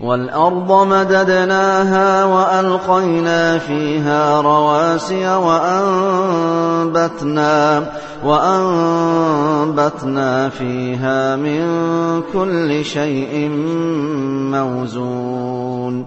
والأرض مددناها وألقينا فيها رواسي وأنبتنا وأنبتنا فيها من كل شيء موزون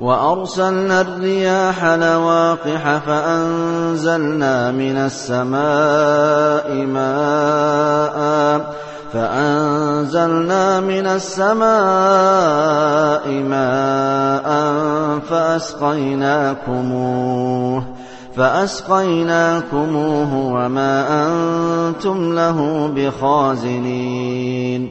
وأرسلنا الرياح لواقح فأنزلنا من السماء ماءً فأنزلنا من السماء ماء فأسقيناكموه فأسقيناكموه وما أنتم له بخازنين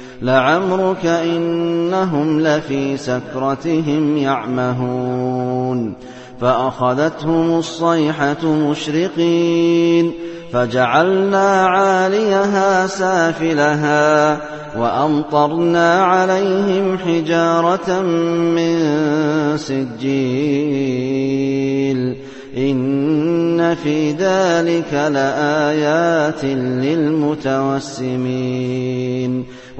لعمرك إنهم لفي سكرتهم يعمهون فأخذتهم الصيحة مشرقين فجعلنا عاليها سافلها وأمطرنا عليهم حجارة من سجيل إن في ذلك لآيات للمتوسمين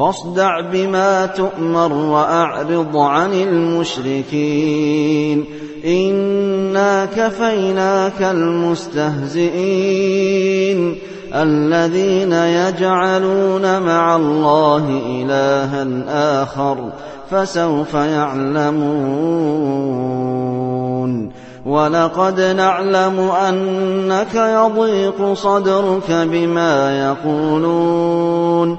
فاصدع بما تؤمر وأعرض عن المشركين. إنا كفيناك المستهزئين. الذين يجعلون مع الله إلها آخر فسوف يعلمون. ولقد نعلم أنك يضيق صدرك بما يقولون.